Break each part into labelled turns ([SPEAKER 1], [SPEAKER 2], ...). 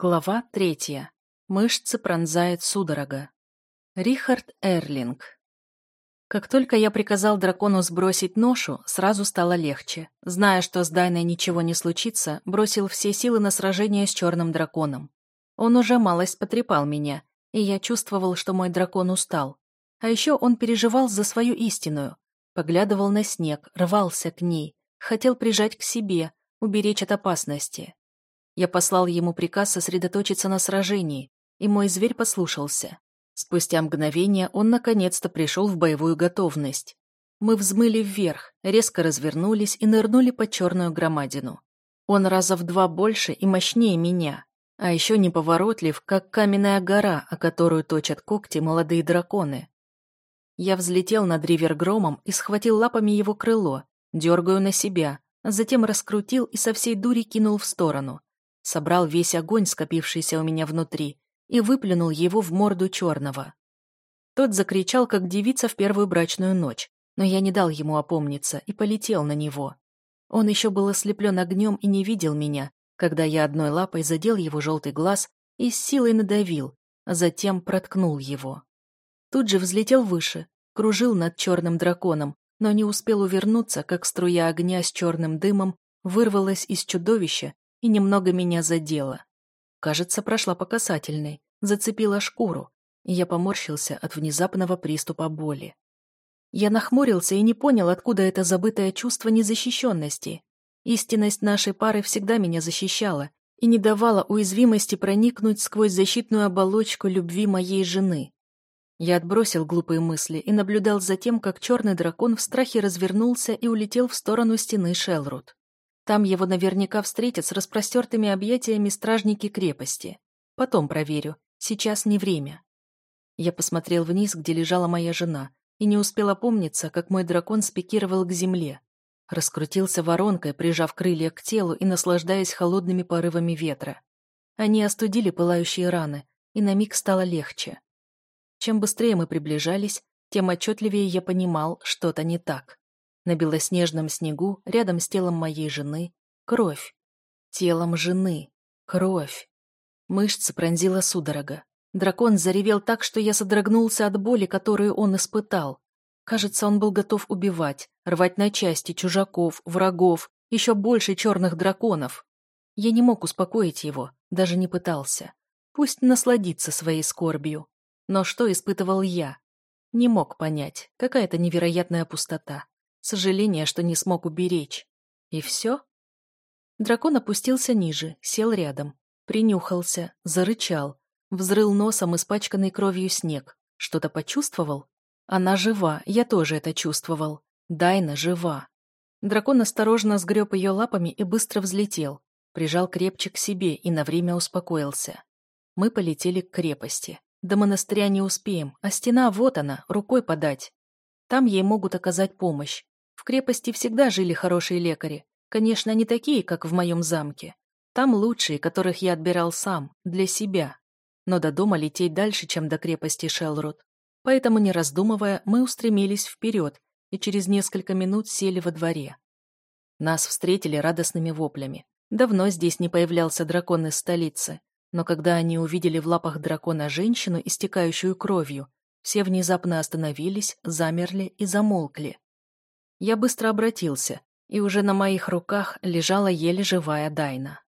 [SPEAKER 1] Глава третья. Мышцы пронзает судорога. Рихард Эрлинг. Как только я приказал дракону сбросить ношу, сразу стало легче. Зная, что с Дайной ничего не случится, бросил все силы на сражение с черным драконом. Он уже малость потрепал меня, и я чувствовал, что мой дракон устал. А еще он переживал за свою истинную. Поглядывал на снег, рвался к ней, хотел прижать к себе, уберечь от опасности. Я послал ему приказ сосредоточиться на сражении, и мой зверь послушался. Спустя мгновение он наконец-то пришел в боевую готовность. Мы взмыли вверх, резко развернулись и нырнули под черную громадину. Он раза в два больше и мощнее меня, а еще неповоротлив, как каменная гора, о которую точат когти молодые драконы. Я взлетел над ривергромом и схватил лапами его крыло, дергаю на себя, затем раскрутил и со всей дури кинул в сторону собрал весь огонь, скопившийся у меня внутри, и выплюнул его в морду черного. Тот закричал, как девица в первую брачную ночь, но я не дал ему опомниться и полетел на него. Он еще был ослеплен огнем и не видел меня, когда я одной лапой задел его желтый глаз и с силой надавил, а затем проткнул его. Тут же взлетел выше, кружил над черным драконом, но не успел увернуться, как струя огня с черным дымом вырвалась из чудовища и немного меня задела. Кажется, прошла по касательной, зацепила шкуру, и я поморщился от внезапного приступа боли. Я нахмурился и не понял, откуда это забытое чувство незащищенности. Истинность нашей пары всегда меня защищала и не давала уязвимости проникнуть сквозь защитную оболочку любви моей жены. Я отбросил глупые мысли и наблюдал за тем, как черный дракон в страхе развернулся и улетел в сторону стены Шелрут. Там его наверняка встретят с распростертыми объятиями стражники крепости. Потом проверю. Сейчас не время. Я посмотрел вниз, где лежала моя жена, и не успел опомниться, как мой дракон спикировал к земле. Раскрутился воронкой, прижав крылья к телу и наслаждаясь холодными порывами ветра. Они остудили пылающие раны, и на миг стало легче. Чем быстрее мы приближались, тем отчетливее я понимал, что-то не так. На белоснежном снегу, рядом с телом моей жены, кровь. Телом жены. Кровь. Мышцы пронзила судорога. Дракон заревел так, что я содрогнулся от боли, которую он испытал. Кажется, он был готов убивать, рвать на части чужаков, врагов, еще больше черных драконов. Я не мог успокоить его, даже не пытался. Пусть насладится своей скорбью. Но что испытывал я? Не мог понять, какая-то невероятная пустота. Сожаление, что не смог уберечь. И все? Дракон опустился ниже, сел рядом, принюхался, зарычал, взрыл носом испачканный кровью снег. Что-то почувствовал? Она жива, я тоже это чувствовал. Дайна жива. Дракон осторожно сгреб ее лапами и быстро взлетел, прижал крепче к себе и на время успокоился. Мы полетели к крепости. До монастыря не успеем, а стена вот она, рукой подать. Там ей могут оказать помощь. В крепости всегда жили хорошие лекари. Конечно, не такие, как в моем замке. Там лучшие, которых я отбирал сам, для себя. Но до дома лететь дальше, чем до крепости Шелрут. Поэтому, не раздумывая, мы устремились вперед и через несколько минут сели во дворе. Нас встретили радостными воплями. Давно здесь не появлялся дракон из столицы, но когда они увидели в лапах дракона женщину, истекающую кровью, все внезапно остановились, замерли и замолкли. Я быстро обратился, и уже на моих руках лежала еле живая Дайна.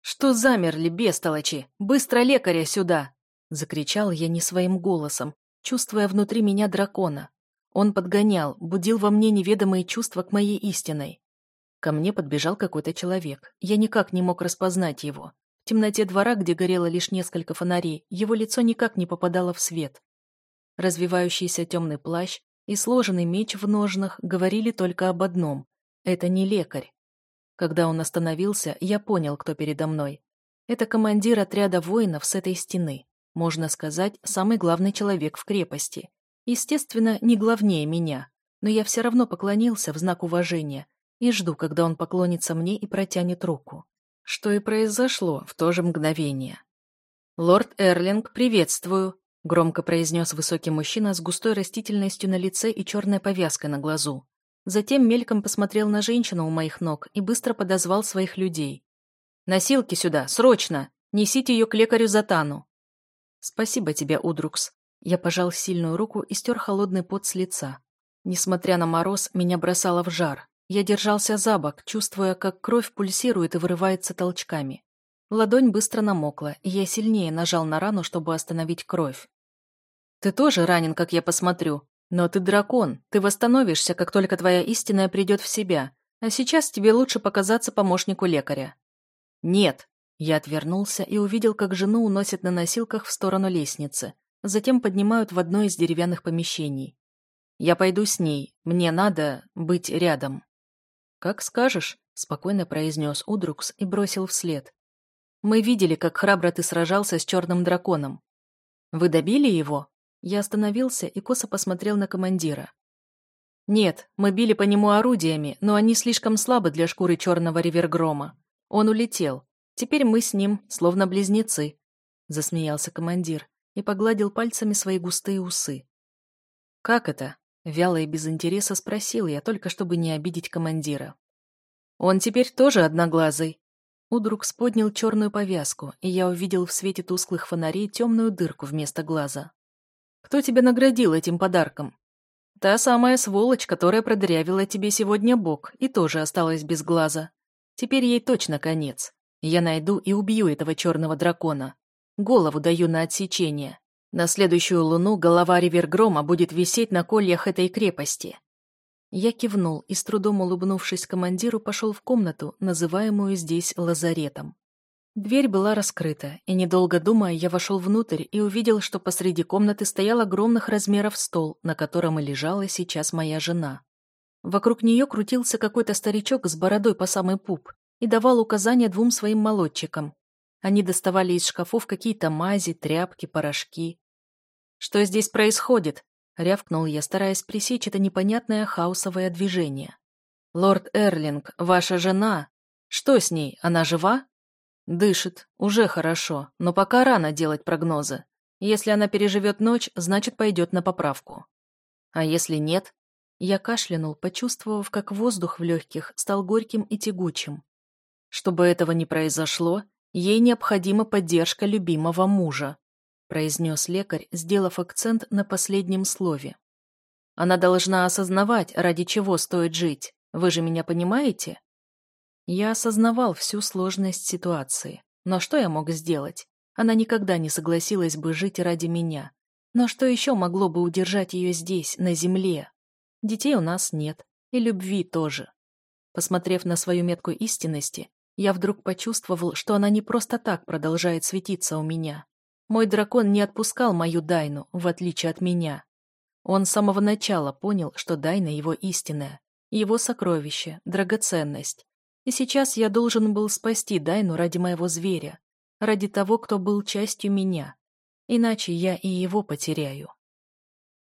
[SPEAKER 1] «Что замерли, бестолочи? Быстро лекаря сюда!» Закричал я не своим голосом, чувствуя внутри меня дракона. Он подгонял, будил во мне неведомые чувства к моей истиной. Ко мне подбежал какой-то человек. Я никак не мог распознать его. В темноте двора, где горело лишь несколько фонарей, его лицо никак не попадало в свет. Развивающийся темный плащ и сложенный меч в ножнах говорили только об одном — это не лекарь. Когда он остановился, я понял, кто передо мной. Это командир отряда воинов с этой стены. Можно сказать, самый главный человек в крепости. Естественно, не главнее меня, но я все равно поклонился в знак уважения и жду, когда он поклонится мне и протянет руку. Что и произошло в то же мгновение. «Лорд Эрлинг, приветствую!» Громко произнес высокий мужчина с густой растительностью на лице и черной повязкой на глазу. Затем мельком посмотрел на женщину у моих ног и быстро подозвал своих людей. «Носилки сюда, срочно! Несите ее к лекарю Затану». «Спасибо тебе, Удрукс». Я пожал сильную руку и стер холодный пот с лица. Несмотря на мороз, меня бросало в жар. Я держался за бок, чувствуя, как кровь пульсирует и вырывается толчками. Ладонь быстро намокла, и я сильнее нажал на рану, чтобы остановить кровь. «Ты тоже ранен, как я посмотрю. Но ты дракон, ты восстановишься, как только твоя истинная придет в себя. А сейчас тебе лучше показаться помощнику лекаря». «Нет». Я отвернулся и увидел, как жену уносят на носилках в сторону лестницы. Затем поднимают в одно из деревянных помещений. «Я пойду с ней. Мне надо быть рядом». «Как скажешь», — спокойно произнес Удрукс и бросил вслед. Мы видели, как храбро ты сражался с черным драконом. Вы добили его? Я остановился и косо посмотрел на командира. Нет, мы били по нему орудиями, но они слишком слабы для шкуры черного ривергрома. Он улетел. Теперь мы с ним, словно близнецы. Засмеялся командир и погладил пальцами свои густые усы. Как это? Вяло и без интереса спросил я, только чтобы не обидеть командира. Он теперь тоже одноглазый, Удрукс поднял черную повязку, и я увидел в свете тусклых фонарей темную дырку вместо глаза. «Кто тебя наградил этим подарком?» «Та самая сволочь, которая продырявила тебе сегодня бок и тоже осталась без глаза. Теперь ей точно конец. Я найду и убью этого черного дракона. Голову даю на отсечение. На следующую луну голова Ривергрома будет висеть на кольях этой крепости. Я кивнул и, с трудом улыбнувшись командиру, пошел в комнату, называемую здесь лазаретом. Дверь была раскрыта, и, недолго думая, я вошел внутрь и увидел, что посреди комнаты стоял огромных размеров стол, на котором и лежала сейчас моя жена. Вокруг нее крутился какой-то старичок с бородой по самый пуп и давал указания двум своим молодчикам. Они доставали из шкафов какие-то мази, тряпки, порошки. «Что здесь происходит?» Рявкнул я, стараясь пресечь это непонятное хаосовое движение. «Лорд Эрлинг, ваша жена? Что с ней, она жива?» «Дышит, уже хорошо, но пока рано делать прогнозы. Если она переживет ночь, значит, пойдет на поправку. А если нет?» Я кашлянул, почувствовав, как воздух в легких стал горьким и тягучим. Чтобы этого не произошло, ей необходима поддержка любимого мужа произнес лекарь, сделав акцент на последнем слове. Она должна осознавать, ради чего стоит жить. Вы же меня понимаете? Я осознавал всю сложность ситуации. Но что я мог сделать? Она никогда не согласилась бы жить ради меня. Но что еще могло бы удержать ее здесь, на земле? Детей у нас нет. И любви тоже. Посмотрев на свою метку истинности, я вдруг почувствовал, что она не просто так продолжает светиться у меня. Мой дракон не отпускал мою Дайну, в отличие от меня. Он с самого начала понял, что Дайна его истинная, его сокровище, драгоценность. И сейчас я должен был спасти Дайну ради моего зверя, ради того, кто был частью меня. Иначе я и его потеряю.